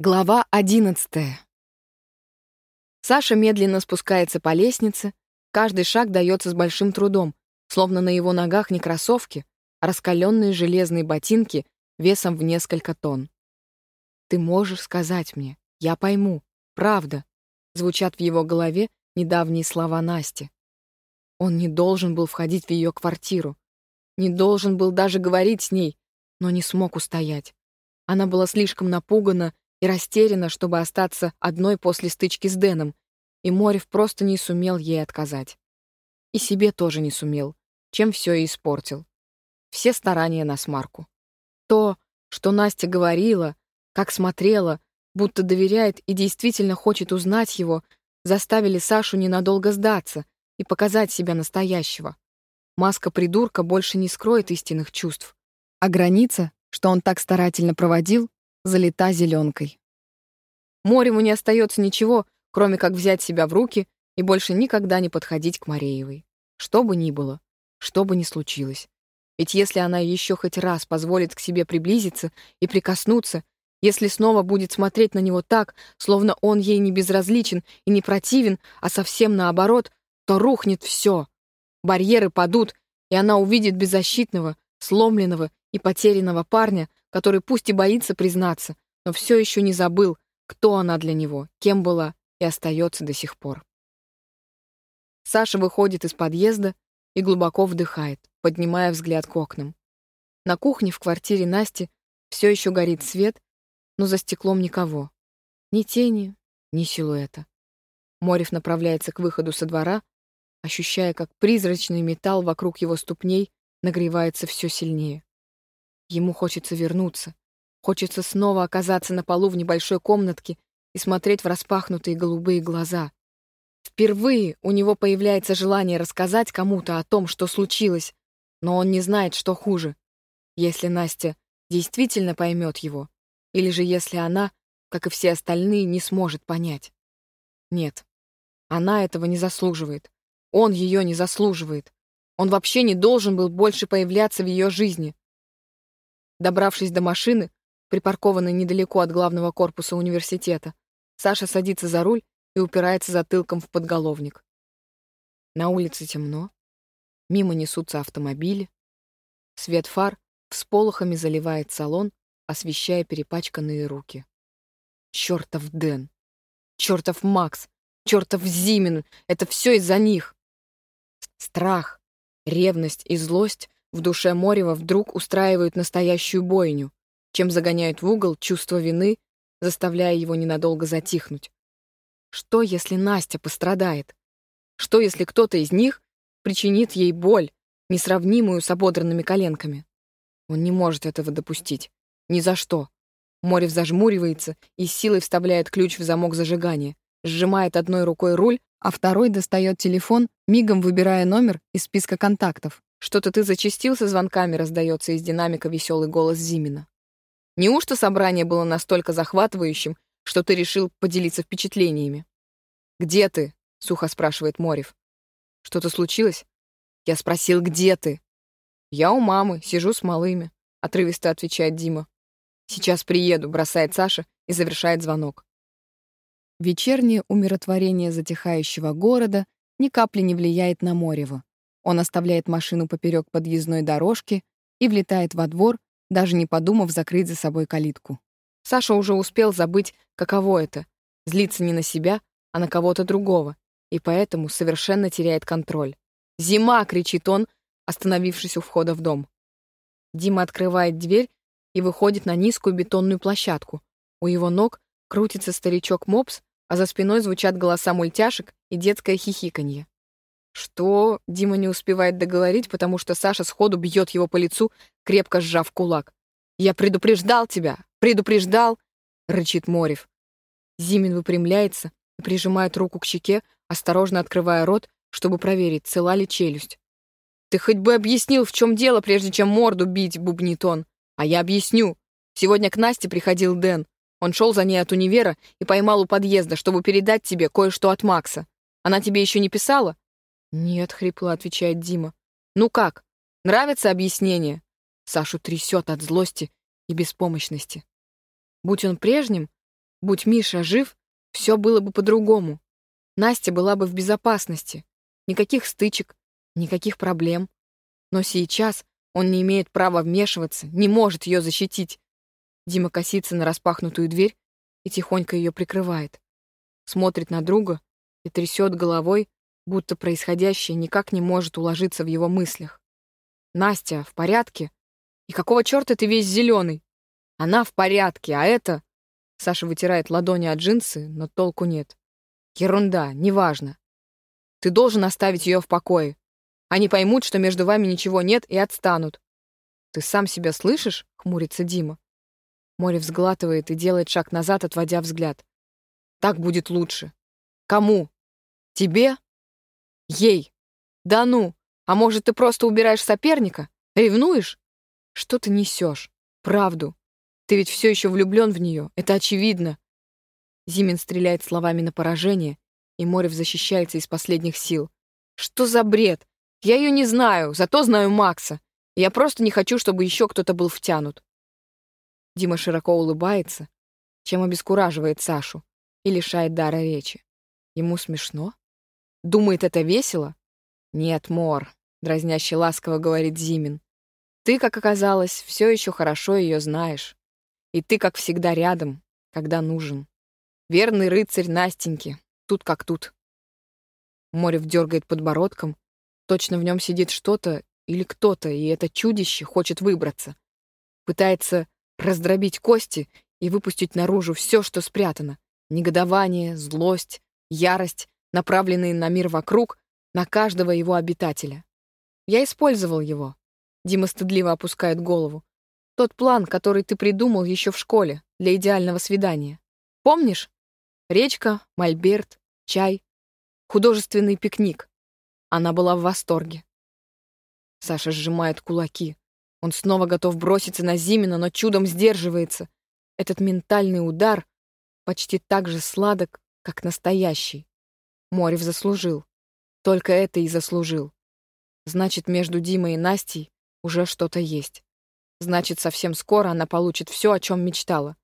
Глава одиннадцатая. Саша медленно спускается по лестнице, каждый шаг дается с большим трудом, словно на его ногах не кроссовки, а раскаленные железные ботинки весом в несколько тонн. «Ты можешь сказать мне, я пойму, правда», звучат в его голове недавние слова Насти. Он не должен был входить в ее квартиру, не должен был даже говорить с ней, но не смог устоять. Она была слишком напугана и растеряна, чтобы остаться одной после стычки с Дэном, и Морев просто не сумел ей отказать. И себе тоже не сумел, чем все и испортил. Все старания на смарку. То, что Настя говорила, как смотрела, будто доверяет и действительно хочет узнать его, заставили Сашу ненадолго сдаться и показать себя настоящего. Маска придурка больше не скроет истинных чувств, а граница, что он так старательно проводил, залита зеленкой. Морему не остается ничего, кроме как взять себя в руки и больше никогда не подходить к Мареевой. Что бы ни было, что бы ни случилось. Ведь если она еще хоть раз позволит к себе приблизиться и прикоснуться, если снова будет смотреть на него так, словно он ей не безразличен и не противен, а совсем наоборот, то рухнет все. Барьеры падут, и она увидит беззащитного, сломленного и потерянного парня, который пусть и боится признаться, но все еще не забыл, кто она для него, кем была и остается до сих пор. Саша выходит из подъезда и глубоко вдыхает, поднимая взгляд к окнам. На кухне в квартире Насти все еще горит свет, но за стеклом никого. Ни тени, ни силуэта. Морев направляется к выходу со двора, ощущая, как призрачный металл вокруг его ступней нагревается все сильнее. Ему хочется вернуться. Хочется снова оказаться на полу в небольшой комнатке и смотреть в распахнутые голубые глаза. Впервые у него появляется желание рассказать кому-то о том, что случилось, но он не знает, что хуже. Если Настя действительно поймет его, или же если она, как и все остальные, не сможет понять. Нет, она этого не заслуживает. Он ее не заслуживает. Он вообще не должен был больше появляться в ее жизни. Добравшись до машины, припаркованной недалеко от главного корпуса университета, Саша садится за руль и упирается затылком в подголовник. На улице темно, мимо несутся автомобили. Свет фар всполохами заливает салон, освещая перепачканные руки. Чёртов Дэн! Чёртов Макс! Чёртов Зимин! Это все из-за них! Страх, ревность и злость в душе Морева вдруг устраивают настоящую бойню, чем загоняют в угол чувство вины, заставляя его ненадолго затихнуть. Что, если Настя пострадает? Что, если кто-то из них причинит ей боль, несравнимую с ободранными коленками? Он не может этого допустить. Ни за что. Морев зажмуривается и силой вставляет ключ в замок зажигания, сжимает одной рукой руль, а второй достает телефон, мигом выбирая номер из списка контактов. Что-то ты зачастил со звонками, раздается из динамика веселый голос Зимина. Неужто собрание было настолько захватывающим, что ты решил поделиться впечатлениями? «Где ты?» — сухо спрашивает Морев. «Что-то случилось?» Я спросил, где ты? «Я у мамы, сижу с малыми», — отрывисто отвечает Дима. «Сейчас приеду», — бросает Саша и завершает звонок. Вечернее умиротворение затихающего города ни капли не влияет на Морева. Он оставляет машину поперек подъездной дорожки и влетает во двор, даже не подумав закрыть за собой калитку. Саша уже успел забыть, каково это — злиться не на себя, а на кого-то другого, и поэтому совершенно теряет контроль. «Зима!» — кричит он, остановившись у входа в дом. Дима открывает дверь и выходит на низкую бетонную площадку. У его ног крутится старичок Мопс, а за спиной звучат голоса мультяшек и детское хихиканье. Что? Дима не успевает договорить, потому что Саша сходу бьет его по лицу, крепко сжав кулак. «Я предупреждал тебя! Предупреждал!» — рычит Морев. Зимин выпрямляется и прижимает руку к щеке, осторожно открывая рот, чтобы проверить, цела ли челюсть. «Ты хоть бы объяснил, в чем дело, прежде чем морду бить», — бубнит он. «А я объясню. Сегодня к Насте приходил Дэн. Он шел за ней от универа и поймал у подъезда, чтобы передать тебе кое-что от Макса. Она тебе еще не писала?» «Нет», — хрипло отвечает Дима. «Ну как? Нравится объяснение?» Сашу трясет от злости и беспомощности. Будь он прежним, Будь Миша жив, все было бы по-другому. Настя была бы в безопасности. Никаких стычек, никаких проблем. Но сейчас он не имеет права вмешиваться, не может ее защитить. Дима косится на распахнутую дверь и тихонько ее прикрывает. Смотрит на друга и трясет головой, будто происходящее никак не может уложиться в его мыслях. «Настя, в порядке? И какого черта ты весь зеленый? Она в порядке, а это...» Саша вытирает ладони от джинсы, но толку нет. «Ерунда, неважно. Ты должен оставить ее в покое. Они поймут, что между вами ничего нет, и отстанут. Ты сам себя слышишь?» — хмурится Дима. Море взглатывает и делает шаг назад, отводя взгляд. «Так будет лучше. Кому? Тебе? Ей? Да ну! А может, ты просто убираешь соперника? Ревнуешь? Что ты несешь? Правду. Ты ведь все еще влюблен в нее, это очевидно. Зимин стреляет словами на поражение, и Морев защищается из последних сил. Что за бред? Я ее не знаю, зато знаю Макса. Я просто не хочу, чтобы еще кто-то был втянут. Дима широко улыбается, чем обескураживает Сашу и лишает дара речи. Ему смешно? Думает, это весело? Нет, Мор, дразняще ласково говорит Зимин. Ты, как оказалось, все еще хорошо ее знаешь. И ты, как всегда, рядом, когда нужен. Верный рыцарь Настеньки, тут как тут. Морев дергает подбородком. Точно в нем сидит что-то или кто-то, и это чудище хочет выбраться. Пытается раздробить кости и выпустить наружу все, что спрятано. Негодование, злость, ярость, направленные на мир вокруг, на каждого его обитателя. Я использовал его. Дима стыдливо опускает голову. Тот план, который ты придумал еще в школе для идеального свидания. Помнишь? Речка, мольберт, чай, художественный пикник. Она была в восторге. Саша сжимает кулаки. Он снова готов броситься на Зимина, но чудом сдерживается. Этот ментальный удар почти так же сладок, как настоящий. Морев заслужил. Только это и заслужил. Значит, между Димой и Настей уже что-то есть. Значит, совсем скоро она получит все, о чем мечтала.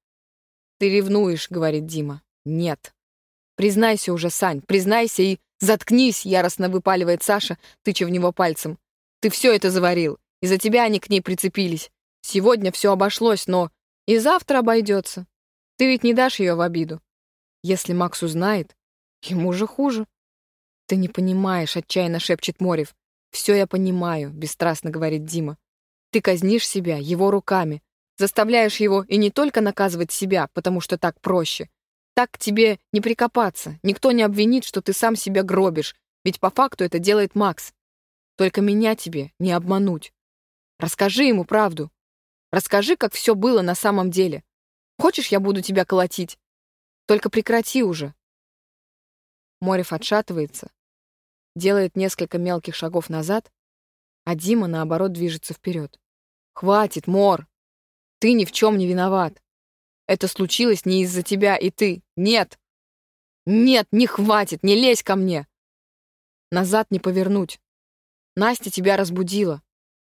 «Ты ревнуешь», — говорит Дима. «Нет». «Признайся уже, Сань, признайся и заткнись», — яростно выпаливает Саша, тыча в него пальцем. «Ты все это заварил. Из-за тебя они к ней прицепились. Сегодня все обошлось, но и завтра обойдется. Ты ведь не дашь ее в обиду. Если Макс узнает, ему же хуже». «Ты не понимаешь», — отчаянно шепчет Морев. «Все я понимаю», — бесстрастно говорит Дима. Ты казнишь себя его руками, заставляешь его и не только наказывать себя, потому что так проще. Так к тебе не прикопаться, никто не обвинит, что ты сам себя гробишь, ведь по факту это делает Макс. Только меня тебе не обмануть. Расскажи ему правду. Расскажи, как все было на самом деле. Хочешь, я буду тебя колотить? Только прекрати уже. Морев отшатывается, делает несколько мелких шагов назад, а Дима, наоборот, движется вперед. Хватит, Мор. Ты ни в чем не виноват. Это случилось не из-за тебя и ты. Нет. Нет, не хватит, не лезь ко мне. Назад не повернуть. Настя тебя разбудила.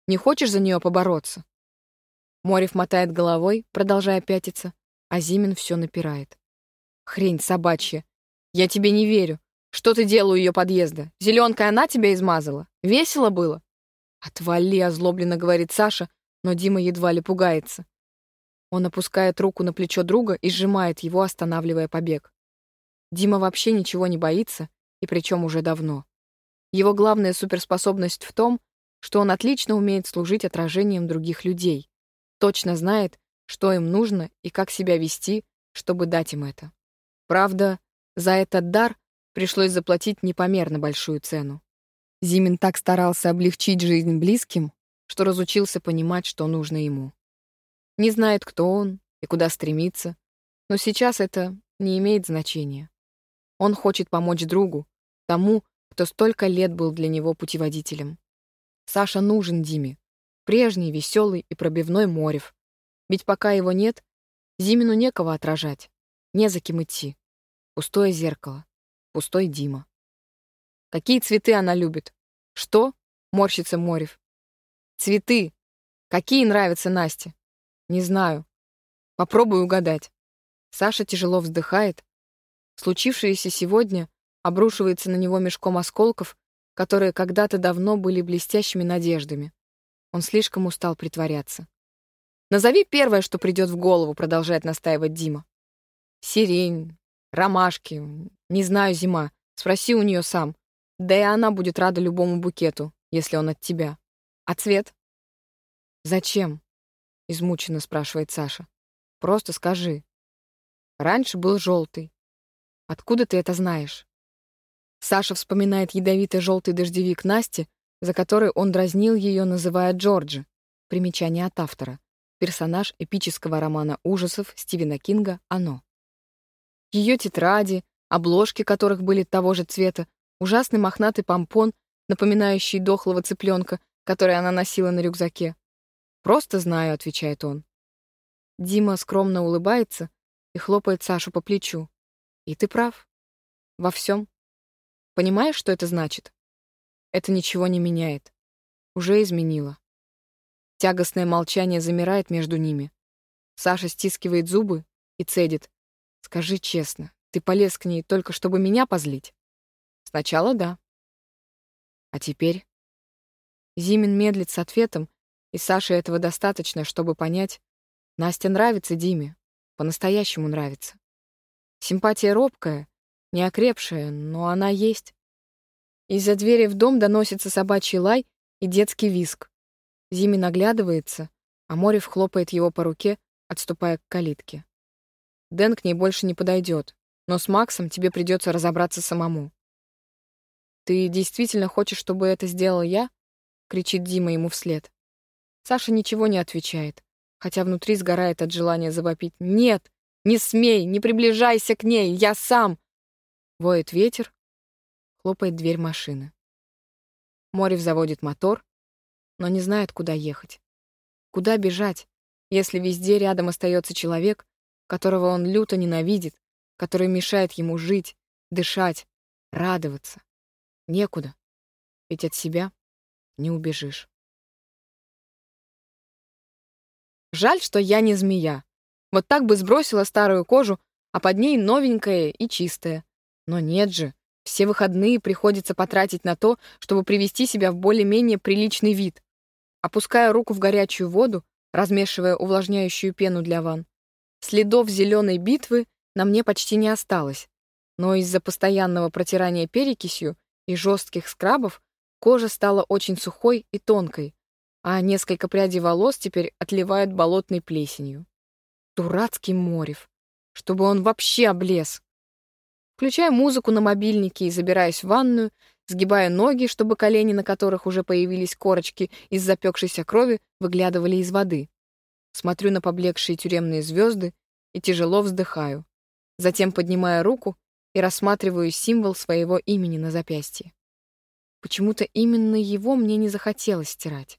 Не хочешь за нее побороться? Морев мотает головой, продолжая пятиться, а Зимин все напирает. Хрень собачья. Я тебе не верю. Что ты делал у ее подъезда? Зеленкой она тебя измазала? Весело было? Отвали, озлобленно говорит Саша, но Дима едва ли пугается. Он опускает руку на плечо друга и сжимает его, останавливая побег. Дима вообще ничего не боится, и причем уже давно. Его главная суперспособность в том, что он отлично умеет служить отражением других людей, точно знает, что им нужно и как себя вести, чтобы дать им это. Правда, за этот дар пришлось заплатить непомерно большую цену. Зимин так старался облегчить жизнь близким, что разучился понимать, что нужно ему. Не знает, кто он и куда стремиться, но сейчас это не имеет значения. Он хочет помочь другу, тому, кто столько лет был для него путеводителем. Саша нужен Диме, прежний, веселый и пробивной Морев. Ведь пока его нет, Зимину некого отражать, не за кем идти. Пустое зеркало, пустой Дима. Какие цветы она любит? Что? Морщится Морев. Цветы. Какие нравятся Насте? Не знаю. Попробую угадать. Саша тяжело вздыхает. Случившееся сегодня обрушивается на него мешком осколков, которые когда-то давно были блестящими надеждами. Он слишком устал притворяться. «Назови первое, что придет в голову», — продолжает настаивать Дима. «Сирень, ромашки, не знаю, зима. Спроси у нее сам. Да и она будет рада любому букету, если он от тебя. А цвет?» «Зачем?» — измученно спрашивает Саша. «Просто скажи». «Раньше был желтый. Откуда ты это знаешь?» Саша вспоминает ядовитый желтый дождевик Насти, за который он дразнил ее, называя Джорджи. Примечание от автора. Персонаж эпического романа ужасов Стивена Кинга «Оно». Ее тетради, обложки которых были того же цвета, ужасный мохнатый помпон, напоминающий дохлого цыпленка, который она носила на рюкзаке. «Просто знаю», — отвечает он. Дима скромно улыбается и хлопает Сашу по плечу. «И ты прав. Во всем. Понимаешь, что это значит? Это ничего не меняет. Уже изменило. Тягостное молчание замирает между ними. Саша стискивает зубы и цедит. «Скажи честно, ты полез к ней только чтобы меня позлить?» «Сначала да». «А теперь?» Зимин медлит с ответом, и Саше этого достаточно, чтобы понять, Настя нравится Диме, по-настоящему нравится. Симпатия робкая, неокрепшая, но она есть. Из-за двери в дом доносится собачий лай и детский визг. Зими наглядывается, а Морев хлопает его по руке, отступая к калитке. Дэн к ней больше не подойдет, но с Максом тебе придется разобраться самому. «Ты действительно хочешь, чтобы это сделал я?» — кричит Дима ему вслед. Саша ничего не отвечает, хотя внутри сгорает от желания завопить. «Нет! Не смей! Не приближайся к ней! Я сам!» Воет ветер, хлопает дверь машины. Морев заводит мотор, но не знает, куда ехать. Куда бежать, если везде рядом остается человек, которого он люто ненавидит, который мешает ему жить, дышать, радоваться. Некуда, ведь от себя не убежишь. Жаль, что я не змея. Вот так бы сбросила старую кожу, а под ней новенькая и чистая. Но нет же, все выходные приходится потратить на то, чтобы привести себя в более-менее приличный вид. Опуская руку в горячую воду, размешивая увлажняющую пену для ванн, следов зеленой битвы на мне почти не осталось, но из-за постоянного протирания перекисью и жестких скрабов кожа стала очень сухой и тонкой, а несколько прядей волос теперь отливают болотной плесенью. Дурацкий Морев. Чтобы он вообще облез. Включаю музыку на мобильнике и забираюсь в ванную, сгибая ноги, чтобы колени, на которых уже появились корочки из запекшейся крови, выглядывали из воды. Смотрю на поблекшие тюремные звезды и тяжело вздыхаю. Затем поднимаю руку и рассматриваю символ своего имени на запястье. Почему-то именно его мне не захотелось стирать.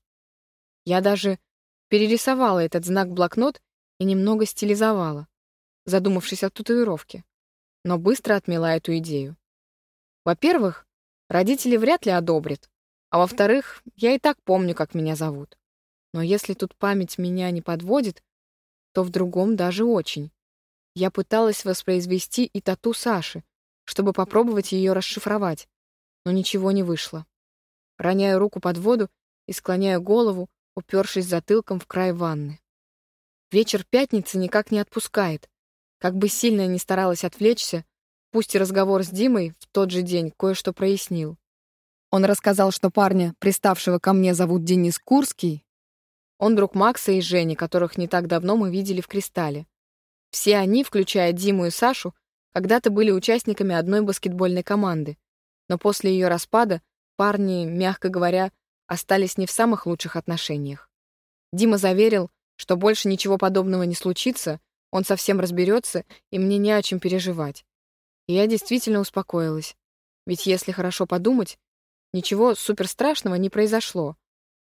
Я даже перерисовала этот знак в блокнот и немного стилизовала, задумавшись о татуировке, но быстро отмела эту идею. Во-первых, Родители вряд ли одобрят. А во-вторых, я и так помню, как меня зовут. Но если тут память меня не подводит, то в другом даже очень. Я пыталась воспроизвести и тату Саши, чтобы попробовать ее расшифровать, но ничего не вышло. Роняю руку под воду и склоняю голову, упершись затылком в край ванны. Вечер пятницы никак не отпускает. Как бы сильно я ни старалась отвлечься, Пусть и разговор с Димой в тот же день кое-что прояснил. Он рассказал, что парня, приставшего ко мне, зовут Денис Курский. Он друг Макса и Жени, которых не так давно мы видели в «Кристалле». Все они, включая Диму и Сашу, когда-то были участниками одной баскетбольной команды. Но после ее распада парни, мягко говоря, остались не в самых лучших отношениях. Дима заверил, что больше ничего подобного не случится, он совсем разберется, и мне не о чем переживать. И я действительно успокоилась. Ведь если хорошо подумать, ничего суперстрашного не произошло.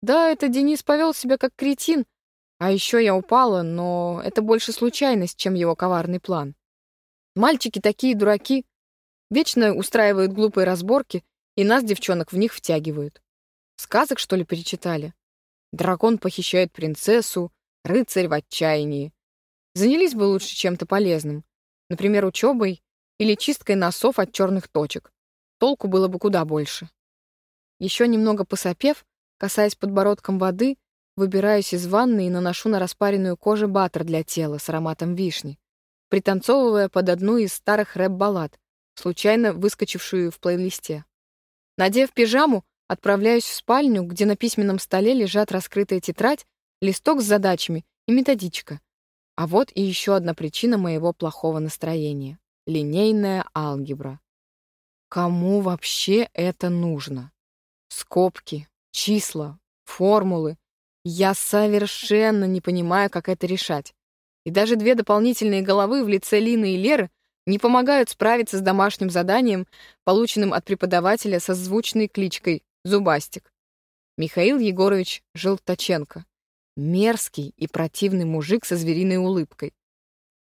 Да, это Денис повел себя как кретин, а еще я упала, но это больше случайность, чем его коварный план. Мальчики такие дураки, вечно устраивают глупые разборки, и нас, девчонок, в них втягивают. Сказок, что ли, перечитали? Дракон похищает принцессу, рыцарь в отчаянии. Занялись бы лучше чем-то полезным, Например, учебой или чисткой носов от черных точек. Толку было бы куда больше. Еще немного посопев, касаясь подбородком воды, выбираюсь из ванны и наношу на распаренную кожу баттер для тела с ароматом вишни, пританцовывая под одну из старых рэп-баллад, случайно выскочившую в плейлисте. Надев пижаму, отправляюсь в спальню, где на письменном столе лежат раскрытая тетрадь, листок с задачами и методичка. А вот и еще одна причина моего плохого настроения — линейная алгебра. Кому вообще это нужно? Скобки, числа, формулы. Я совершенно не понимаю, как это решать. И даже две дополнительные головы в лице Лины и Леры не помогают справиться с домашним заданием, полученным от преподавателя со звучной кличкой «Зубастик». Михаил Егорович Желточенко. Мерзкий и противный мужик со звериной улыбкой.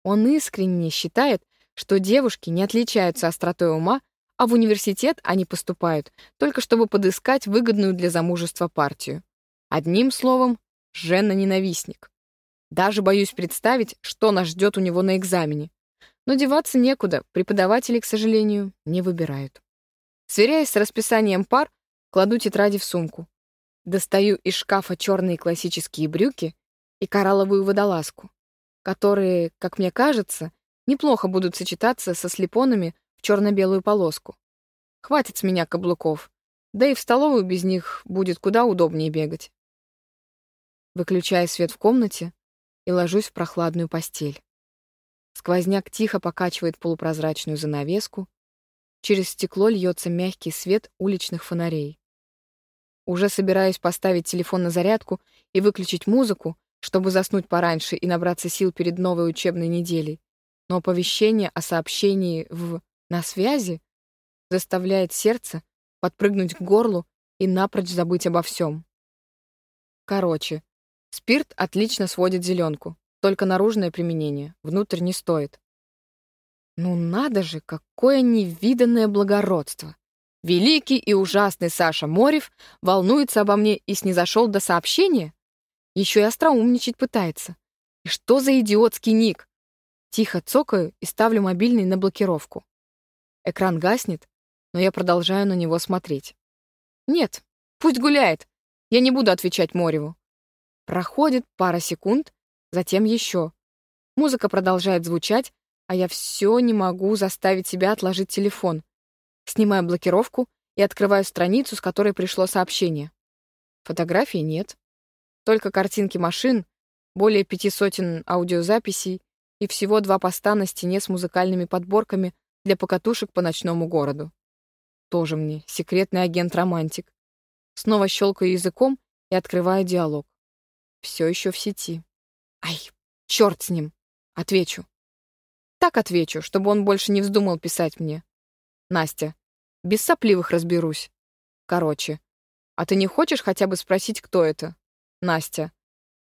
Он искренне считает, что девушки не отличаются остротой ума, а в университет они поступают только чтобы подыскать выгодную для замужества партию. Одним словом, жена-ненавистник. Даже боюсь представить, что нас ждет у него на экзамене. Но деваться некуда, преподаватели, к сожалению, не выбирают. Сверяясь с расписанием пар, кладу тетради в сумку. Достаю из шкафа черные классические брюки и коралловую водолазку, которые, как мне кажется, неплохо будут сочетаться со слепонами черно-белую полоску. Хватит с меня каблуков, да и в столовую без них будет куда удобнее бегать. Выключаю свет в комнате и ложусь в прохладную постель. Сквозняк тихо покачивает полупрозрачную занавеску. Через стекло льется мягкий свет уличных фонарей. Уже собираюсь поставить телефон на зарядку и выключить музыку, чтобы заснуть пораньше и набраться сил перед новой учебной неделей. Но оповещение о сообщении в «на связи» заставляет сердце подпрыгнуть к горлу и напрочь забыть обо всем. Короче, спирт отлично сводит зеленку. Только наружное применение, внутрь не стоит. Ну надо же, какое невиданное благородство. Великий и ужасный Саша Морев волнуется обо мне и снизошел до сообщения? Еще и остроумничать пытается. И что за идиотский ник? Тихо цокаю и ставлю мобильный на блокировку. Экран гаснет, но я продолжаю на него смотреть. Нет, пусть гуляет. Я не буду отвечать Мореву. Проходит пара секунд, затем еще. Музыка продолжает звучать, а я все не могу заставить себя отложить телефон. Снимаю блокировку и открываю страницу, с которой пришло сообщение. Фотографий нет. Только картинки машин, более пяти сотен аудиозаписей и всего два поста на стене с музыкальными подборками для покатушек по ночному городу. Тоже мне секретный агент-романтик. Снова щелкаю языком и открываю диалог. Все еще в сети. Ай, черт с ним. Отвечу. Так отвечу, чтобы он больше не вздумал писать мне. Настя, без сопливых разберусь. Короче, а ты не хочешь хотя бы спросить, кто это? Настя,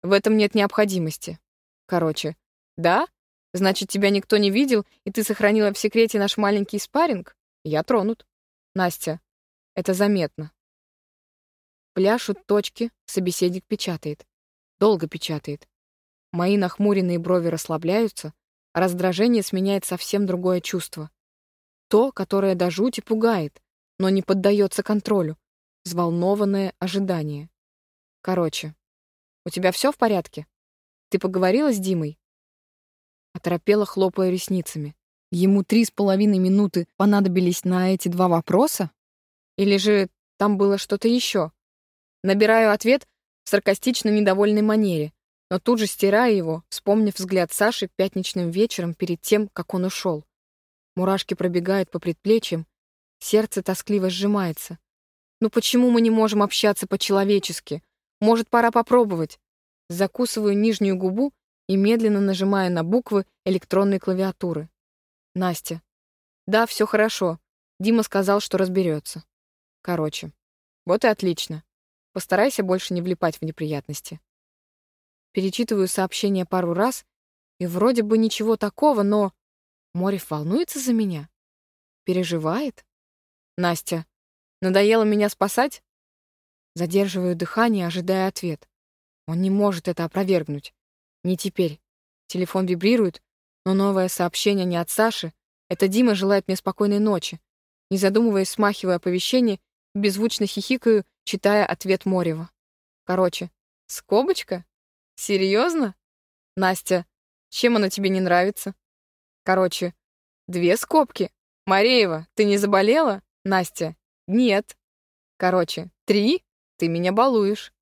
в этом нет необходимости. Короче, да? Значит, тебя никто не видел, и ты сохранила в секрете наш маленький спарринг? Я тронут. Настя, это заметно. Пляшут точки, собеседник печатает. Долго печатает. Мои нахмуренные брови расслабляются, а раздражение сменяет совсем другое чувство. То, которое до жути пугает, но не поддается контролю. Взволнованное ожидание. Короче, у тебя все в порядке? Ты поговорила с Димой? Оторопела, хлопая ресницами. Ему три с половиной минуты понадобились на эти два вопроса? Или же там было что-то еще? Набираю ответ в саркастично недовольной манере, но тут же стираю его, вспомнив взгляд Саши пятничным вечером перед тем, как он ушел. Мурашки пробегают по предплечьям, сердце тоскливо сжимается. Ну почему мы не можем общаться по-человечески? Может, пора попробовать? Закусываю нижнюю губу и медленно нажимаю на буквы электронной клавиатуры. Настя. Да, все хорошо. Дима сказал, что разберется. Короче. Вот и отлично. Постарайся больше не влипать в неприятности. Перечитываю сообщение пару раз, и вроде бы ничего такого, но... Морев волнуется за меня? Переживает? Настя, надоело меня спасать? Задерживаю дыхание, ожидая ответ. Он не может это опровергнуть. Не теперь. Телефон вибрирует, Но новое сообщение не от Саши. Это Дима желает мне спокойной ночи. Не задумываясь, смахивая оповещение, беззвучно хихикаю, читая ответ Морева. Короче, скобочка? Серьезно? Настя, чем она тебе не нравится? Короче, две скобки. Мареева, ты не заболела? Настя, нет. Короче, три? Ты меня балуешь.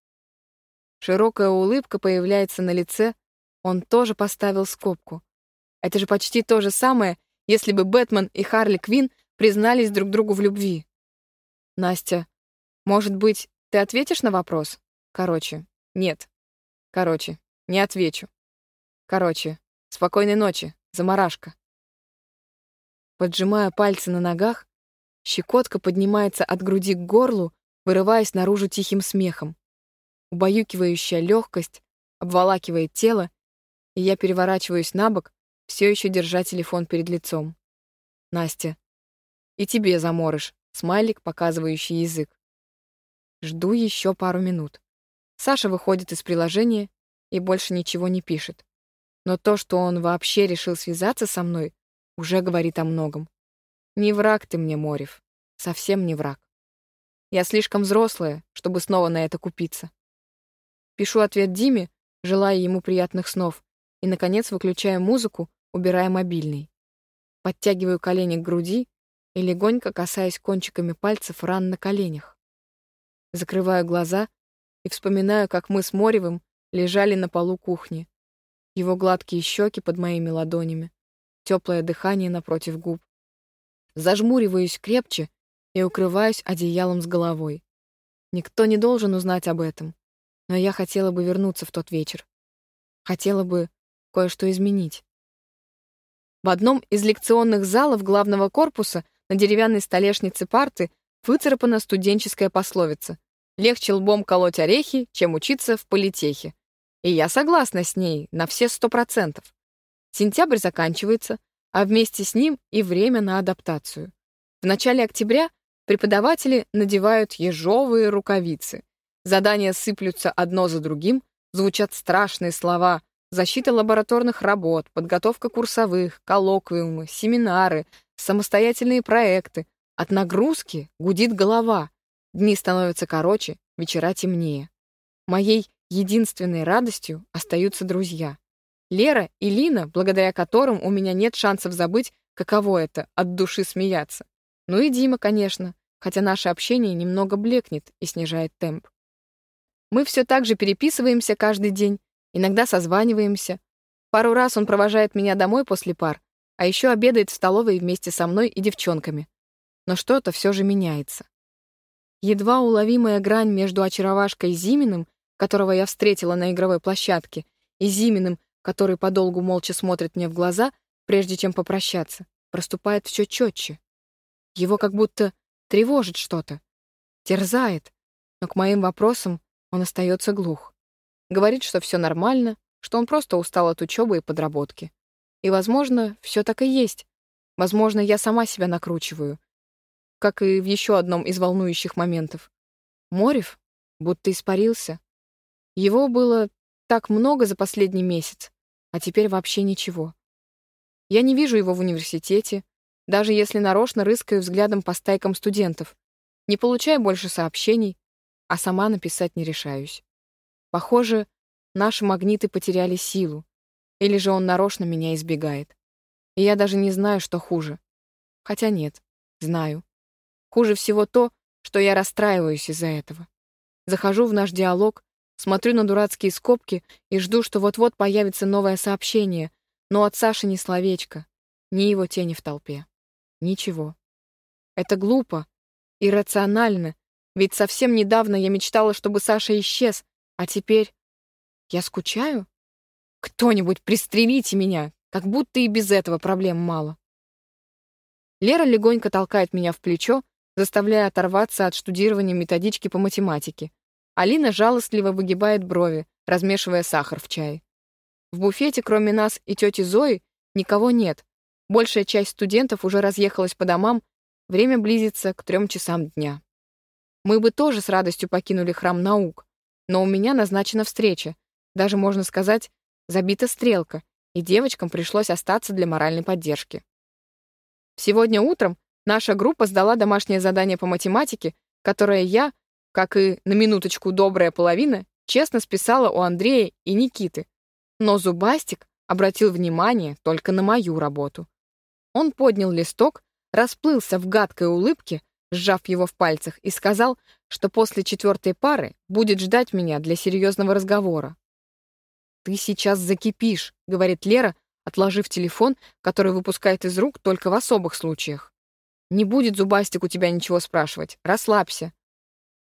Широкая улыбка появляется на лице. Он тоже поставил скобку. Это же почти то же самое, если бы Бэтмен и Харли Квин признались друг другу в любви. Настя, может быть, ты ответишь на вопрос? Короче, нет. Короче, не отвечу. Короче, спокойной ночи, заморашка. Поджимая пальцы на ногах, щекотка поднимается от груди к горлу, вырываясь наружу тихим смехом. Убаюкивающая легкость обволакивает тело, и я переворачиваюсь на бок, все еще держа телефон перед лицом. Настя. И тебе заморыш. Смайлик, показывающий язык. Жду еще пару минут. Саша выходит из приложения и больше ничего не пишет. Но то, что он вообще решил связаться со мной, уже говорит о многом. Не враг ты мне, Морев. Совсем не враг. Я слишком взрослая, чтобы снова на это купиться. Пишу ответ Диме, желая ему приятных снов, и, наконец, выключаю музыку, убирая мобильный. Подтягиваю колени к груди и легонько касаясь кончиками пальцев ран на коленях. Закрываю глаза и вспоминаю, как мы с Моревым лежали на полу кухни. Его гладкие щеки под моими ладонями, теплое дыхание напротив губ. Зажмуриваюсь крепче и укрываюсь одеялом с головой. Никто не должен узнать об этом, но я хотела бы вернуться в тот вечер. Хотела бы кое-что изменить. В одном из лекционных залов главного корпуса на деревянной столешнице парты выцарапана студенческая пословица «Легче лбом колоть орехи, чем учиться в политехе». И я согласна с ней на все сто процентов. Сентябрь заканчивается, а вместе с ним и время на адаптацию. В начале октября преподаватели надевают ежовые рукавицы. Задания сыплются одно за другим, звучат страшные слова Защита лабораторных работ, подготовка курсовых, коллоквиумы, семинары, самостоятельные проекты. От нагрузки гудит голова. Дни становятся короче, вечера темнее. Моей единственной радостью остаются друзья. Лера и Лина, благодаря которым у меня нет шансов забыть, каково это — от души смеяться. Ну и Дима, конечно, хотя наше общение немного блекнет и снижает темп. Мы все так же переписываемся каждый день, Иногда созваниваемся. Пару раз он провожает меня домой после пар, а еще обедает в столовой вместе со мной и девчонками. Но что-то все же меняется. Едва уловимая грань между очаровашкой Зиминым, которого я встретила на игровой площадке, и Зиминым, который подолгу молча смотрит мне в глаза, прежде чем попрощаться, проступает все четче. Его как будто тревожит что-то, терзает, но к моим вопросам он остается глух. Говорит, что все нормально, что он просто устал от учебы и подработки. И, возможно, все так и есть. Возможно, я сама себя накручиваю. Как и в еще одном из волнующих моментов. Морев будто испарился. Его было так много за последний месяц, а теперь вообще ничего. Я не вижу его в университете, даже если нарочно рыскаю взглядом по стайкам студентов. Не получаю больше сообщений, а сама написать не решаюсь. Похоже, наши магниты потеряли силу. Или же он нарочно меня избегает. И я даже не знаю, что хуже. Хотя нет, знаю. Хуже всего то, что я расстраиваюсь из-за этого. Захожу в наш диалог, смотрю на дурацкие скобки и жду, что вот-вот появится новое сообщение, но от Саши ни словечко, ни его тени в толпе. Ничего. Это глупо, иррационально, ведь совсем недавно я мечтала, чтобы Саша исчез, а теперь я скучаю? Кто-нибудь пристрелите меня, как будто и без этого проблем мало. Лера легонько толкает меня в плечо, заставляя оторваться от штудирования методички по математике. Алина жалостливо выгибает брови, размешивая сахар в чае. В буфете, кроме нас и тети Зои, никого нет. Большая часть студентов уже разъехалась по домам, время близится к трем часам дня. Мы бы тоже с радостью покинули храм наук, но у меня назначена встреча, даже, можно сказать, забита стрелка, и девочкам пришлось остаться для моральной поддержки. Сегодня утром наша группа сдала домашнее задание по математике, которое я, как и на минуточку добрая половина, честно списала у Андрея и Никиты. Но Зубастик обратил внимание только на мою работу. Он поднял листок, расплылся в гадкой улыбке, сжав его в пальцах, и сказал, что после четвертой пары будет ждать меня для серьезного разговора. «Ты сейчас закипишь», — говорит Лера, отложив телефон, который выпускает из рук только в особых случаях. «Не будет Зубастик у тебя ничего спрашивать. Расслабься».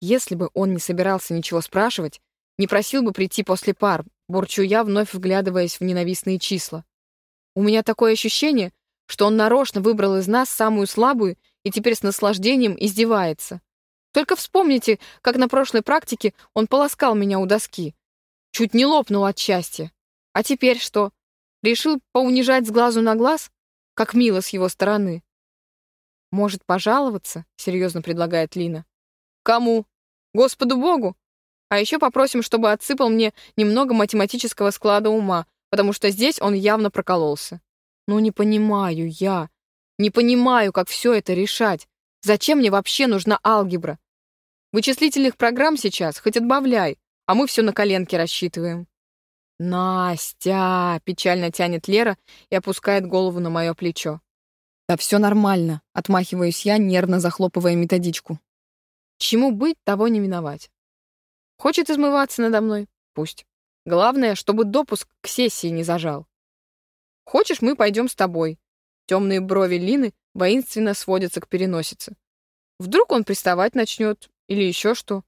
Если бы он не собирался ничего спрашивать, не просил бы прийти после пар, бурчу я, вновь вглядываясь в ненавистные числа. У меня такое ощущение, что он нарочно выбрал из нас самую слабую и теперь с наслаждением издевается. Только вспомните, как на прошлой практике он полоскал меня у доски. Чуть не лопнул от счастья. А теперь что? Решил поунижать с глазу на глаз? Как мило с его стороны. «Может, пожаловаться?» — серьезно предлагает Лина. «Кому? Господу Богу? А еще попросим, чтобы отсыпал мне немного математического склада ума, потому что здесь он явно прокололся. Ну, не понимаю я. Не понимаю, как все это решать. Зачем мне вообще нужна алгебра? Вычислительных программ сейчас хоть отбавляй, а мы все на коленке рассчитываем. «Настя!» — печально тянет Лера и опускает голову на мое плечо. «Да все нормально», — отмахиваюсь я, нервно захлопывая методичку. Чему быть, того не миновать. Хочет измываться надо мной? Пусть. Главное, чтобы допуск к сессии не зажал. Хочешь, мы пойдем с тобой. Темные брови Лины воинственно сводятся к переносице. Вдруг он приставать начнет или еще что?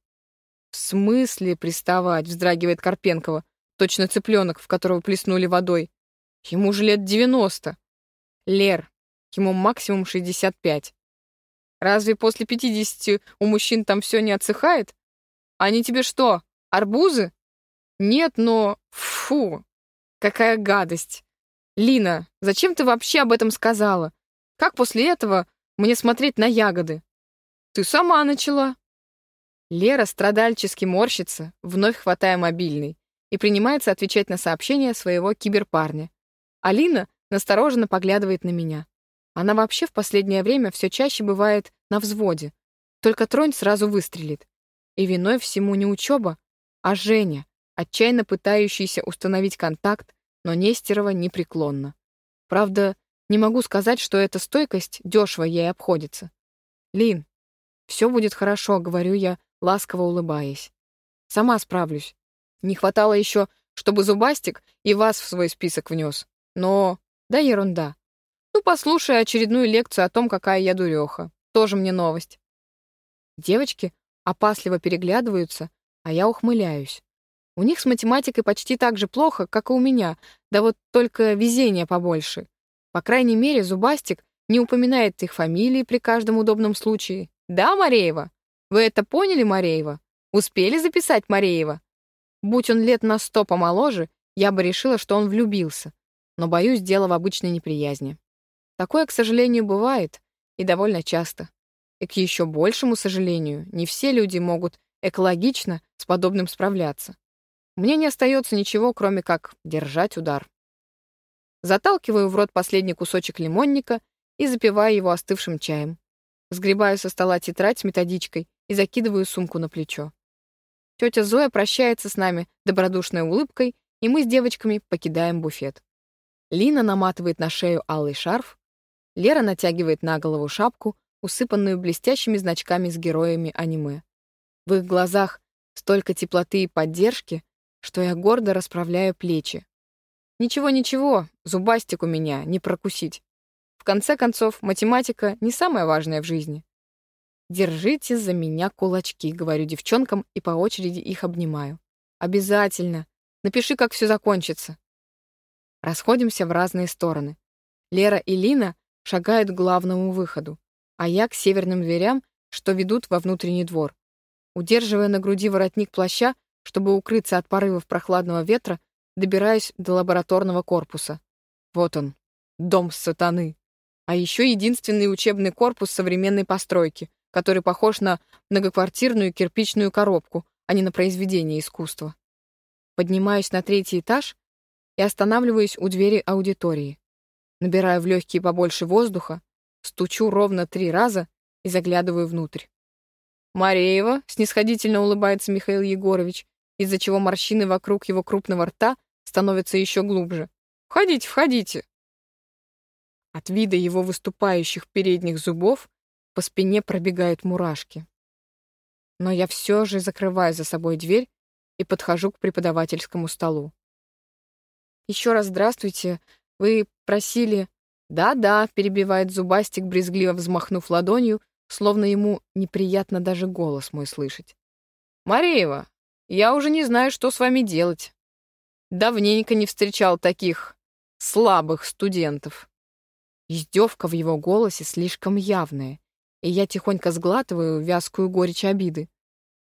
В смысле приставать, вздрагивает Карпенкова, точно цыпленок, в которого плеснули водой. Ему же лет девяносто. Лер, ему максимум шестьдесят пять. Разве после пятидесяти у мужчин там все не отсыхает? Они тебе что, арбузы? Нет, но... Фу, какая гадость. Лина, зачем ты вообще об этом сказала? Как после этого мне смотреть на ягоды? Ты сама начала. Лера страдальчески морщится, вновь хватая мобильный, и принимается отвечать на сообщение своего киберпарня. Алина настороженно поглядывает на меня. Она вообще в последнее время все чаще бывает на взводе. Только тронь сразу выстрелит. И виной всему не учеба, а Женя, отчаянно пытающийся установить контакт, но Нестерова непреклонна. Правда, не могу сказать, что эта стойкость дешево ей обходится. «Лин, все будет хорошо», — говорю я, ласково улыбаясь. «Сама справлюсь. Не хватало еще, чтобы Зубастик и вас в свой список внес. Но... Да ерунда. Ну, послушай очередную лекцию о том, какая я дуреха. Тоже мне новость. Девочки опасливо переглядываются, а я ухмыляюсь. У них с математикой почти так же плохо, как и у меня, да вот только везение побольше. По крайней мере, Зубастик не упоминает их фамилии при каждом удобном случае. Да, Мареева? Вы это поняли, Мареева? Успели записать Мареева? Будь он лет на сто помоложе, я бы решила, что он влюбился. Но, боюсь, дело в обычной неприязни. Такое, к сожалению, бывает, и довольно часто. И к еще большему сожалению, не все люди могут экологично с подобным справляться. Мне не остается ничего, кроме как держать удар. Заталкиваю в рот последний кусочек лимонника и запиваю его остывшим чаем. Сгребаю со стола тетрадь с методичкой и закидываю сумку на плечо. Тетя Зоя прощается с нами добродушной улыбкой, и мы с девочками покидаем буфет. Лина наматывает на шею алый шарф, Лера натягивает на голову шапку, усыпанную блестящими значками с героями аниме. В их глазах столько теплоты и поддержки, что я гордо расправляю плечи. Ничего-ничего, зубастик у меня, не прокусить. В конце концов, математика не самое важное в жизни. «Держите за меня кулачки», — говорю девчонкам и по очереди их обнимаю. «Обязательно. Напиши, как все закончится». Расходимся в разные стороны. Лера и Лина шагает к главному выходу, а я к северным дверям, что ведут во внутренний двор. Удерживая на груди воротник плаща, чтобы укрыться от порывов прохладного ветра, добираюсь до лабораторного корпуса. Вот он, дом сатаны. А еще единственный учебный корпус современной постройки, который похож на многоквартирную кирпичную коробку, а не на произведение искусства. Поднимаюсь на третий этаж и останавливаюсь у двери аудитории. Набираю в легкие побольше воздуха, стучу ровно три раза и заглядываю внутрь. «Мареева», — снисходительно улыбается Михаил Егорович, из-за чего морщины вокруг его крупного рта становятся еще глубже. «Входите, входите». От вида его выступающих передних зубов по спине пробегают мурашки. Но я все же закрываю за собой дверь и подхожу к преподавательскому столу. «Еще раз здравствуйте. Вы просили...» «Да-да», — перебивает Зубастик, брезгливо взмахнув ладонью, словно ему неприятно даже голос мой слышать. «Мареева, я уже не знаю, что с вами делать. Давненько не встречал таких слабых студентов». Издевка в его голосе слишком явная, и я тихонько сглатываю вязкую горечь обиды.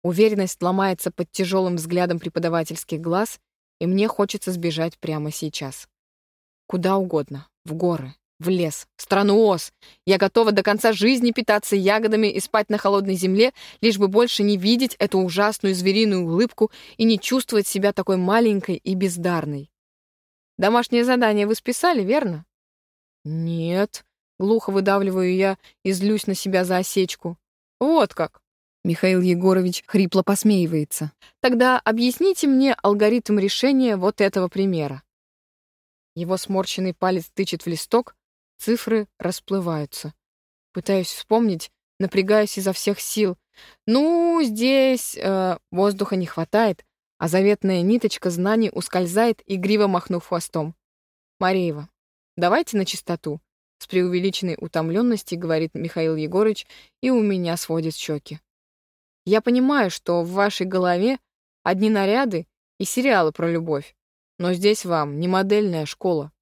Уверенность ломается под тяжелым взглядом преподавательских глаз, и мне хочется сбежать прямо сейчас. Куда угодно, в горы, в лес, в страну ос. Я готова до конца жизни питаться ягодами и спать на холодной земле, лишь бы больше не видеть эту ужасную звериную улыбку и не чувствовать себя такой маленькой и бездарной. Домашнее задание вы списали, верно? Нет. Глухо выдавливаю я и злюсь на себя за осечку. Вот как. Михаил Егорович хрипло посмеивается. Тогда объясните мне алгоритм решения вот этого примера. Его сморщенный палец тычет в листок, Цифры расплываются. Пытаюсь вспомнить, напрягаюсь изо всех сил. Ну, здесь э, воздуха не хватает, а заветная ниточка знаний ускользает, игриво махнув хвостом. Мареева, давайте на чистоту. С преувеличенной утомленностью говорит Михаил Егорыч, и у меня сводит щеки. Я понимаю, что в вашей голове одни наряды и сериалы про любовь, но здесь вам не модельная школа.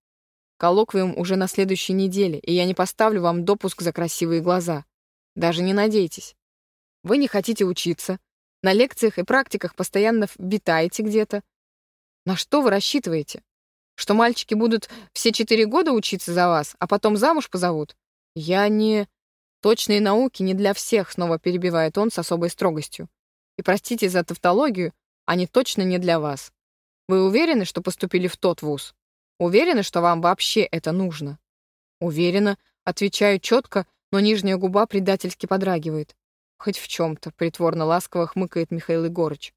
Коллоквиум уже на следующей неделе, и я не поставлю вам допуск за красивые глаза. Даже не надейтесь. Вы не хотите учиться. На лекциях и практиках постоянно витаете где-то. На что вы рассчитываете? Что мальчики будут все четыре года учиться за вас, а потом замуж позовут? Я не... Точные науки не для всех, снова перебивает он с особой строгостью. И простите за тавтологию, они точно не для вас. Вы уверены, что поступили в тот вуз? Уверены, что вам вообще это нужно? Уверена, отвечаю четко, но нижняя губа предательски подрагивает. Хоть в чем-то, притворно ласково хмыкает Михаил Егорыч.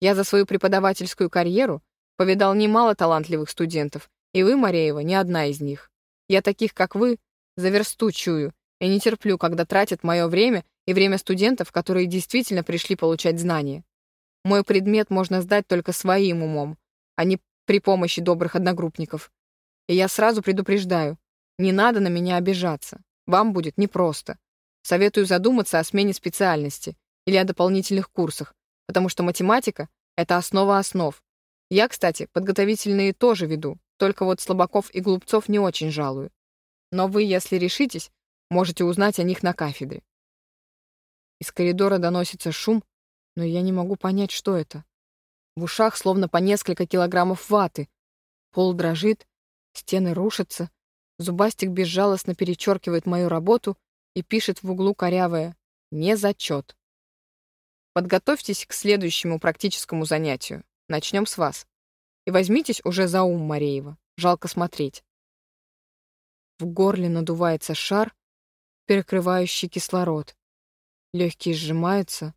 Я за свою преподавательскую карьеру повидал немало талантливых студентов, и вы, Мареева, не одна из них. Я таких, как вы, за и не терплю, когда тратят мое время и время студентов, которые действительно пришли получать знания. Мой предмет можно сдать только своим умом, а не при помощи добрых одногруппников. И я сразу предупреждаю, не надо на меня обижаться. Вам будет непросто. Советую задуматься о смене специальности или о дополнительных курсах, потому что математика — это основа основ. Я, кстати, подготовительные тоже веду, только вот слабаков и глупцов не очень жалую. Но вы, если решитесь, можете узнать о них на кафедре. Из коридора доносится шум, но я не могу понять, что это. В ушах словно по несколько килограммов ваты. Пол дрожит, стены рушатся. Зубастик безжалостно перечеркивает мою работу и пишет в углу корявое «Не зачет». Подготовьтесь к следующему практическому занятию. Начнем с вас. И возьмитесь уже за ум Мареева. Жалко смотреть. В горле надувается шар, перекрывающий кислород. Легкие сжимаются.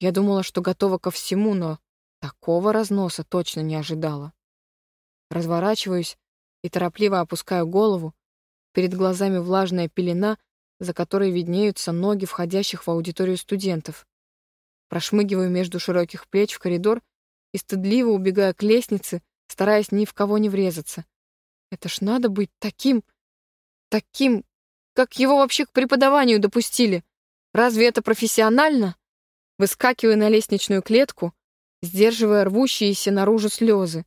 Я думала, что готова ко всему, но Такого разноса точно не ожидала. Разворачиваюсь и торопливо опускаю голову. Перед глазами влажная пелена, за которой виднеются ноги входящих в аудиторию студентов. Прошмыгиваю между широких плеч в коридор и стыдливо убегаю к лестнице, стараясь ни в кого не врезаться. Это ж надо быть таким... таким... Как его вообще к преподаванию допустили? Разве это профессионально? Выскакиваю на лестничную клетку, сдерживая рвущиеся наружу слезы.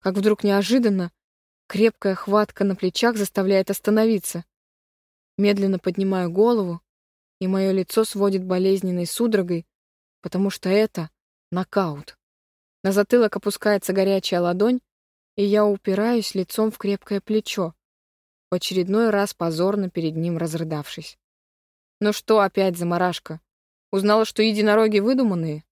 Как вдруг неожиданно крепкая хватка на плечах заставляет остановиться. Медленно поднимаю голову, и мое лицо сводит болезненной судорогой, потому что это нокаут. На затылок опускается горячая ладонь, и я упираюсь лицом в крепкое плечо, в очередной раз позорно перед ним разрыдавшись. Ну что опять заморашка? Узнала, что единороги выдуманные?